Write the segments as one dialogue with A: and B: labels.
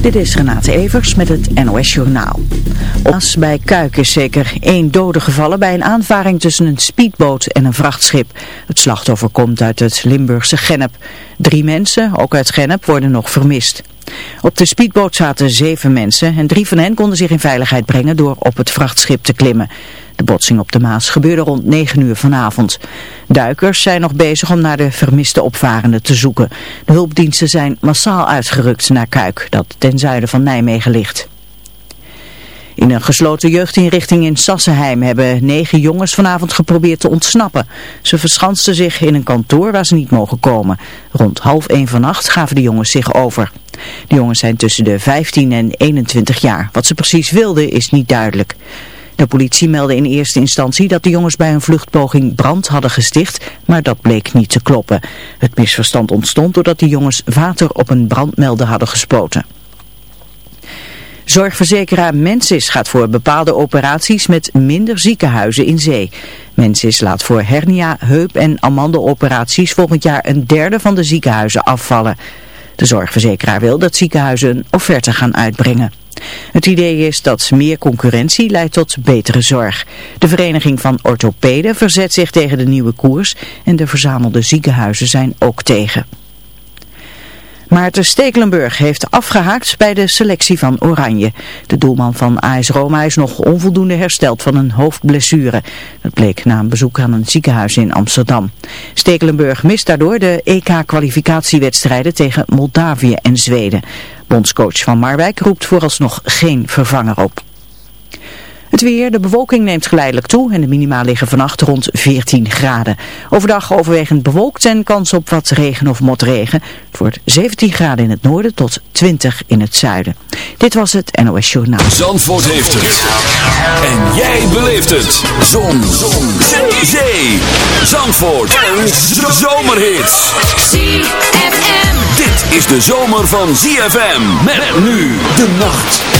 A: Dit is Renate Evers met het NOS Journaal. As bij Kuik is zeker één dode gevallen bij een aanvaring tussen een speedboot en een vrachtschip. Het slachtoffer komt uit het Limburgse Gennep. Drie mensen, ook uit Gennep, worden nog vermist. Op de speedboot zaten zeven mensen en drie van hen konden zich in veiligheid brengen door op het vrachtschip te klimmen. De botsing op de Maas gebeurde rond 9 uur vanavond. Duikers zijn nog bezig om naar de vermiste opvarenden te zoeken. De hulpdiensten zijn massaal uitgerukt naar Kuik, dat ten zuiden van Nijmegen ligt. In een gesloten jeugdinrichting in Sassenheim hebben negen jongens vanavond geprobeerd te ontsnappen. Ze verschansten zich in een kantoor waar ze niet mogen komen. Rond half één vannacht gaven de jongens zich over. De jongens zijn tussen de 15 en 21 jaar. Wat ze precies wilden is niet duidelijk. De politie meldde in eerste instantie dat de jongens bij een vluchtpoging brand hadden gesticht, maar dat bleek niet te kloppen. Het misverstand ontstond doordat de jongens water op een brandmelder hadden gespoten. Zorgverzekeraar Mensis gaat voor bepaalde operaties met minder ziekenhuizen in zee. Mensis laat voor hernia, heup- en amandeloperaties volgend jaar een derde van de ziekenhuizen afvallen. De zorgverzekeraar wil dat ziekenhuizen een offerte gaan uitbrengen. Het idee is dat meer concurrentie leidt tot betere zorg. De Vereniging van Orthopeden verzet zich tegen de nieuwe koers en de verzamelde ziekenhuizen zijn ook tegen. Maarten Stekelenburg heeft afgehaakt bij de selectie van Oranje. De doelman van AS Roma is nog onvoldoende hersteld van een hoofdblessure. Dat bleek na een bezoek aan een ziekenhuis in Amsterdam. Stekelenburg mist daardoor de EK-kwalificatiewedstrijden tegen Moldavië en Zweden. Bondscoach van Marwijk roept vooralsnog geen vervanger op. Het weer, de bewolking neemt geleidelijk toe en de minima liggen vannacht rond 14 graden. Overdag overwegend bewolkt en kans op wat regen of motregen. Het wordt 17 graden in het noorden tot 20 in het zuiden. Dit was het NOS Journaal.
B: Zandvoort heeft het. En jij beleeft het. Zon. Zon. Zee. Zandvoort. En zomerhits.
C: ZFM.
B: Dit is de zomer van ZFM. Met nu de nacht.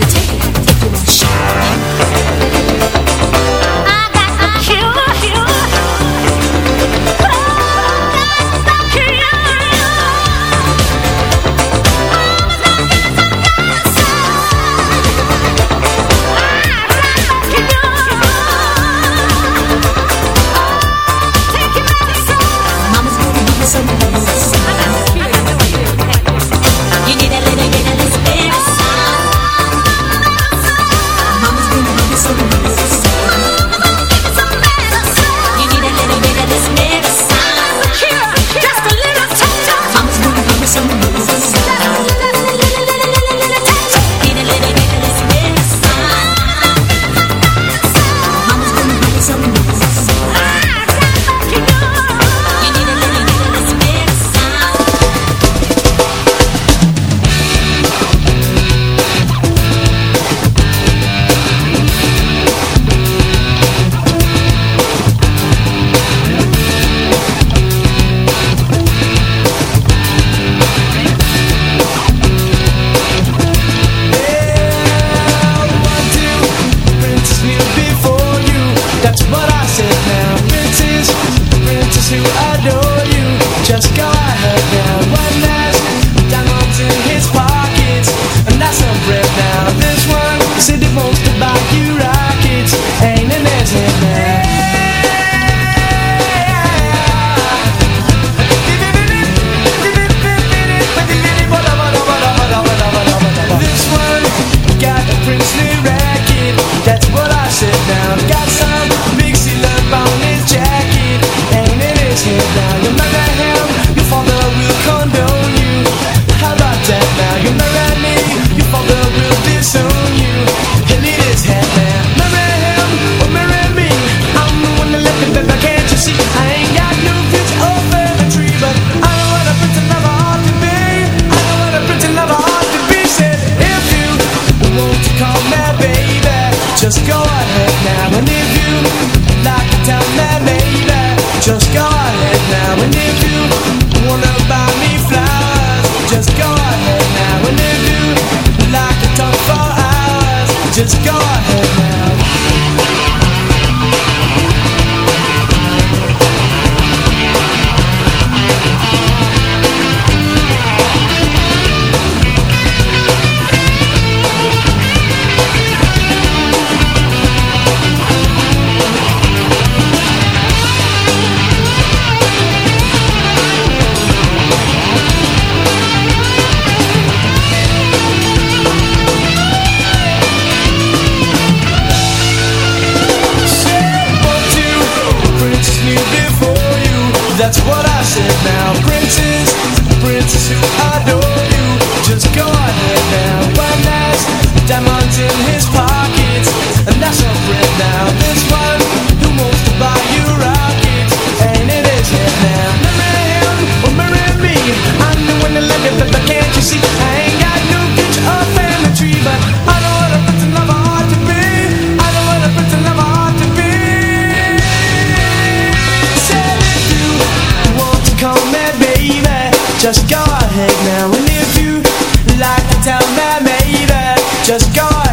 D: gotta take it, take you.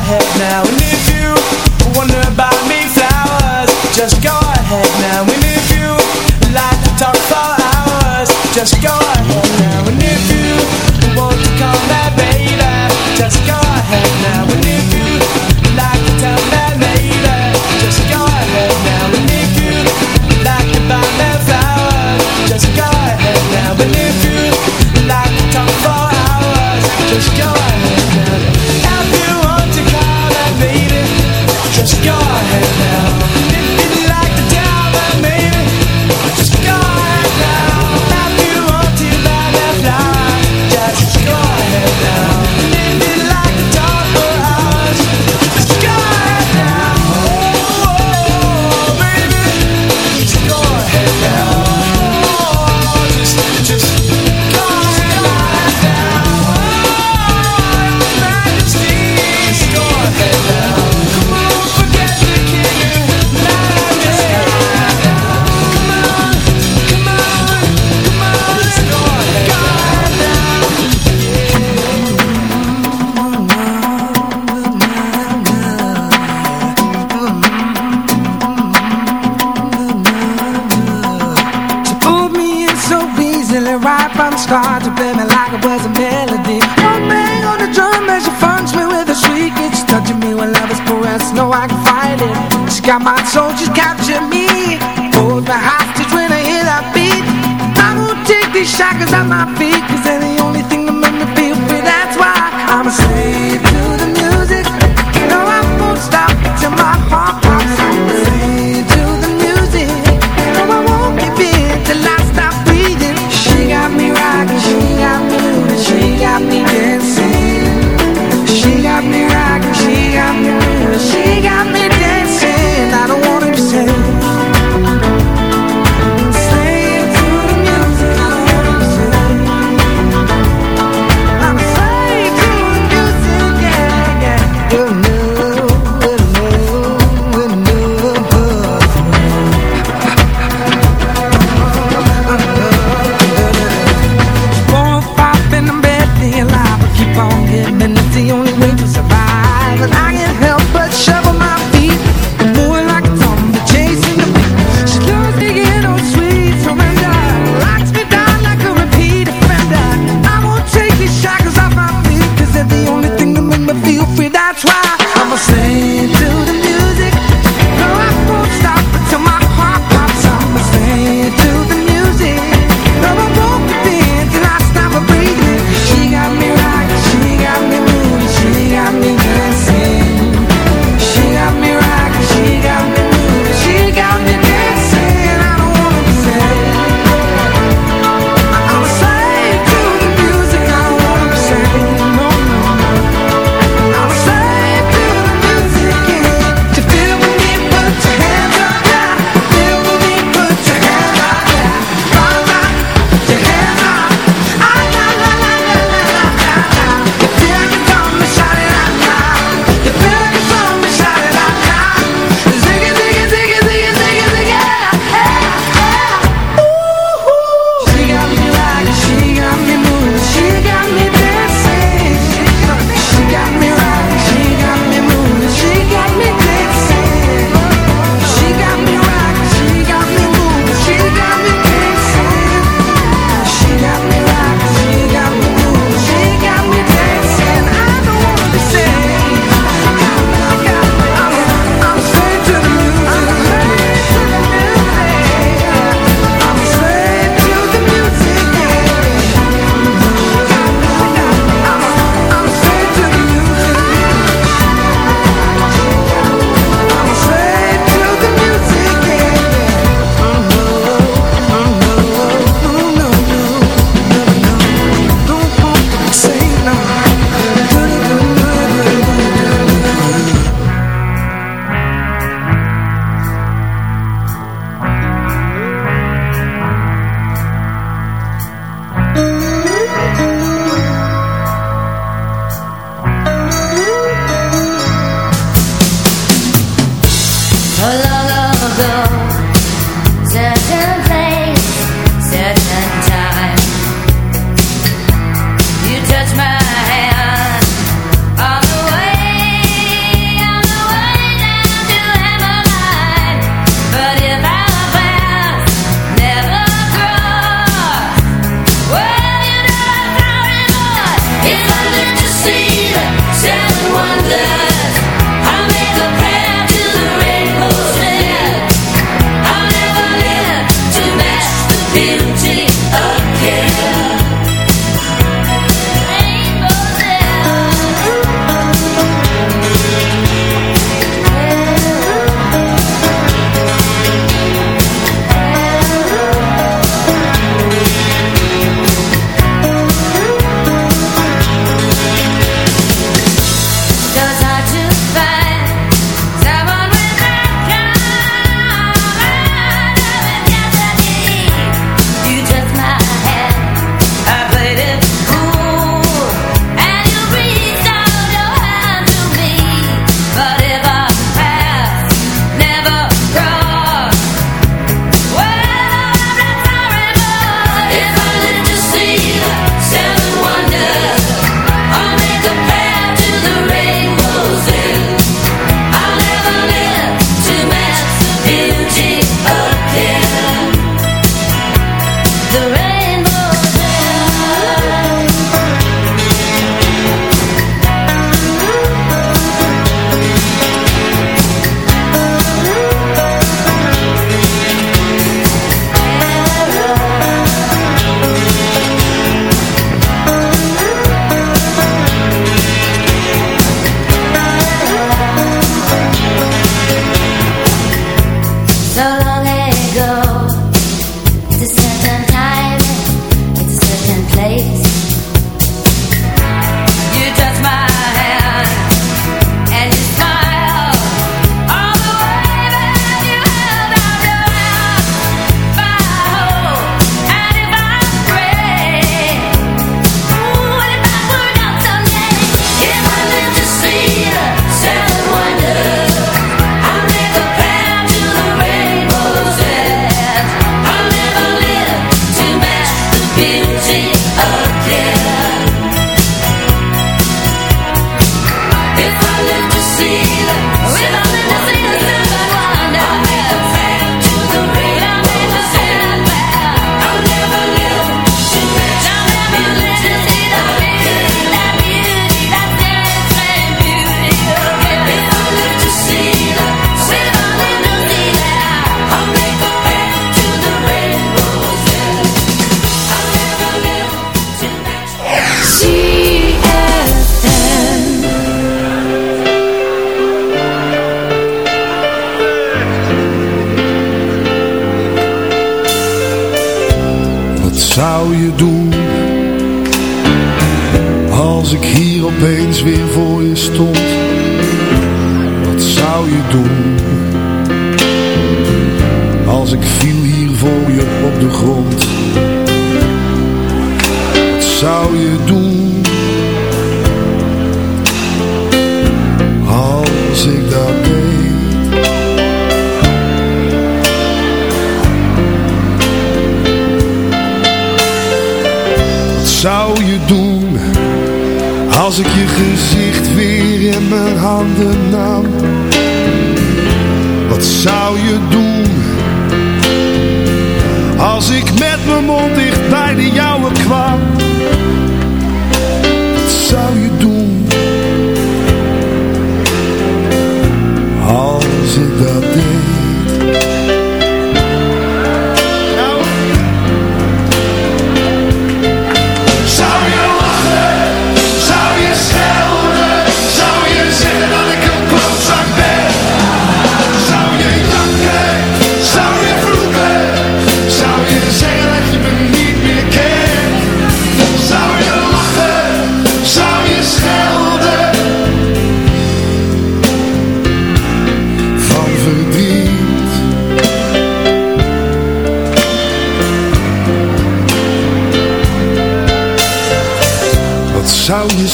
E: head now.
F: Shackles off my feet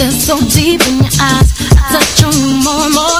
G: that's so
H: deep in your eyes. I touch on you more and more.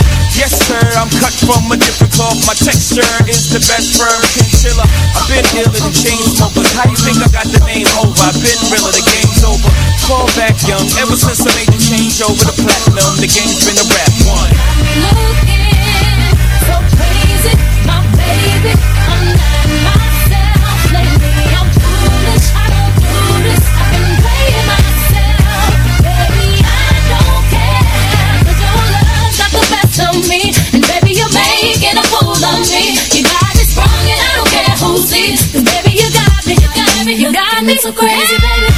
G: Yes, sir, I'm cut from a different cloth. My texture is the best firm chinchilla. I've been ill and chain smokers. How you think I got the name over? I've been real, the game's over. Fall back young, ever since I made the change over the platinum. The game's been a rap one.
H: Looking so crazy, my baby. Cause baby, you got me, you got me, you got me so crazy, baby.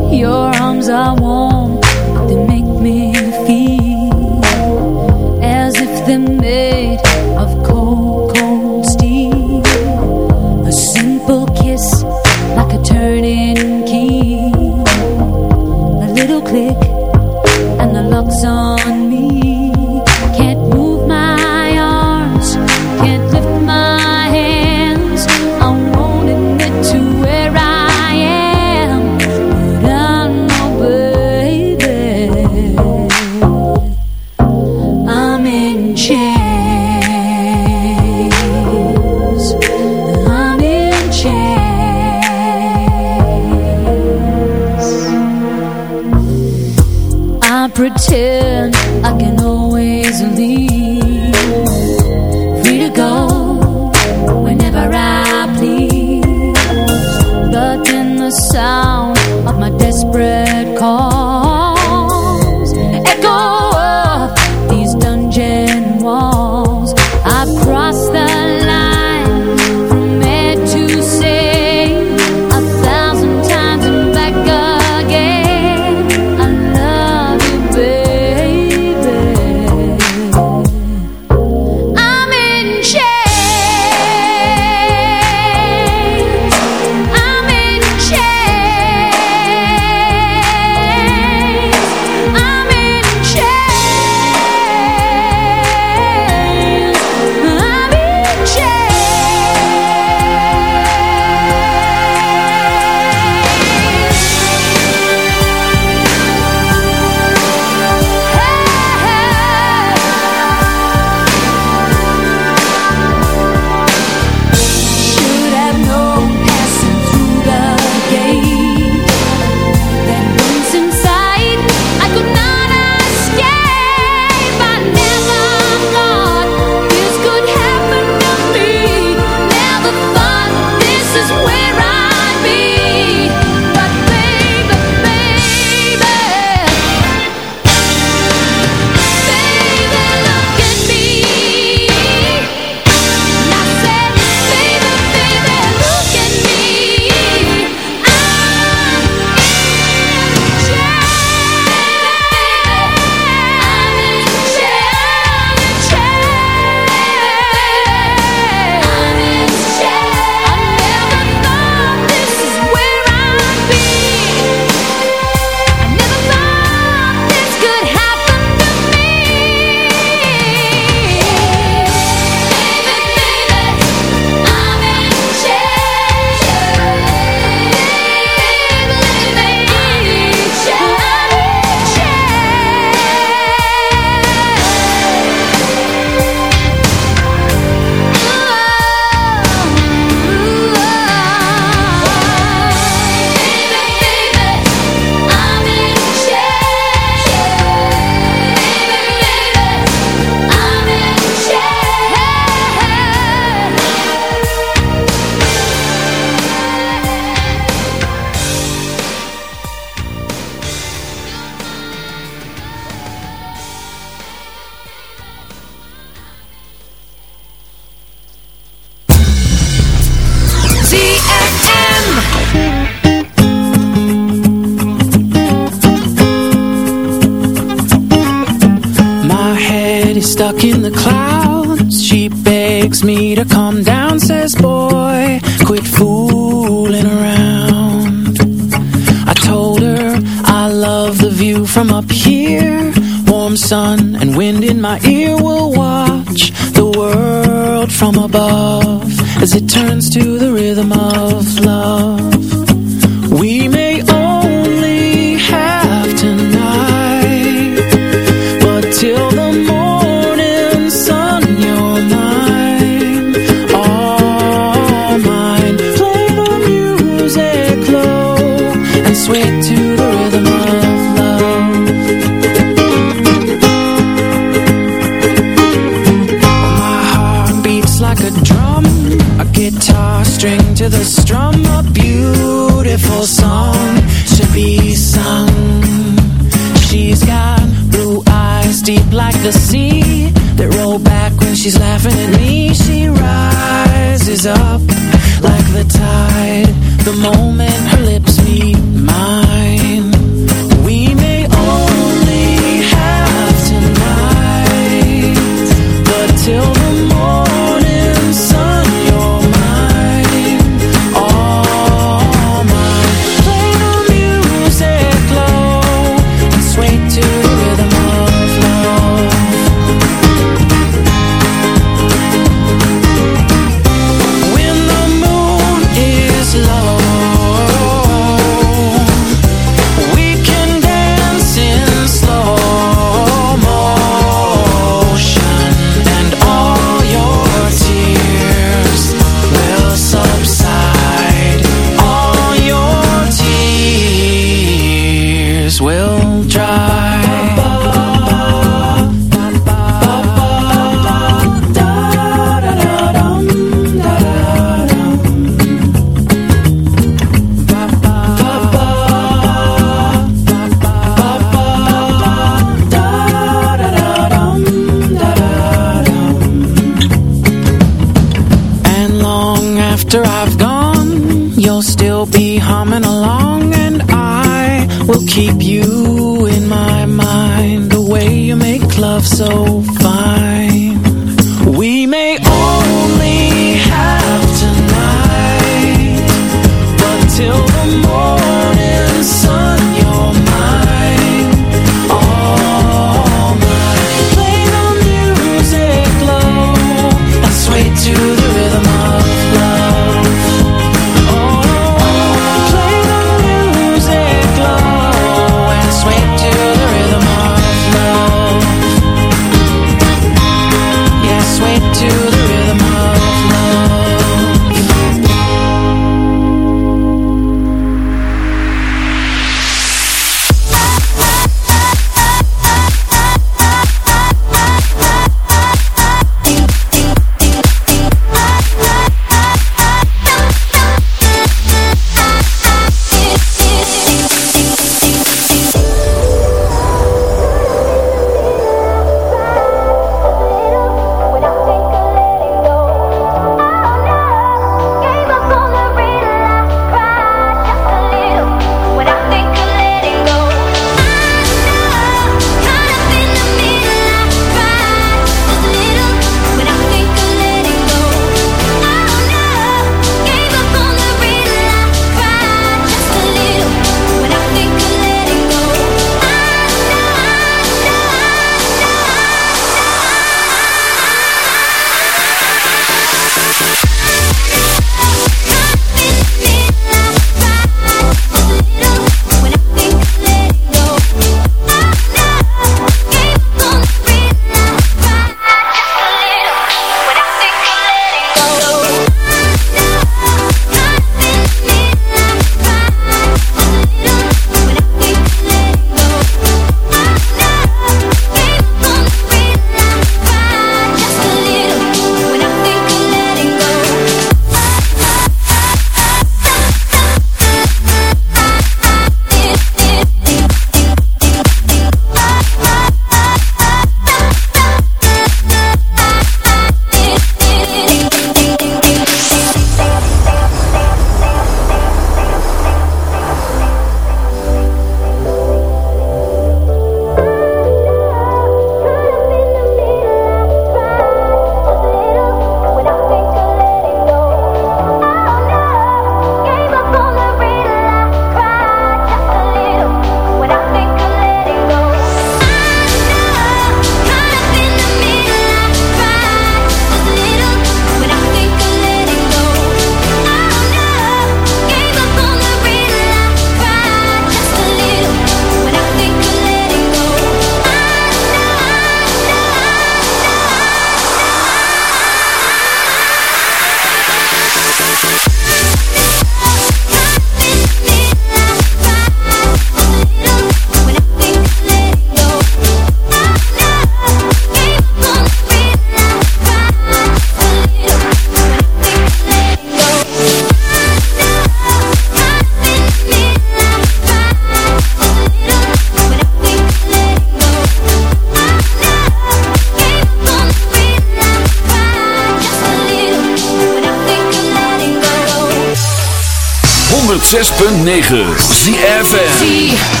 I: 106.9 ZFM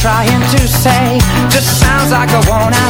J: trying to say. Just sounds like a worn out